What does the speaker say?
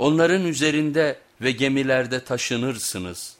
Onların üzerinde ve gemilerde taşınırsınız.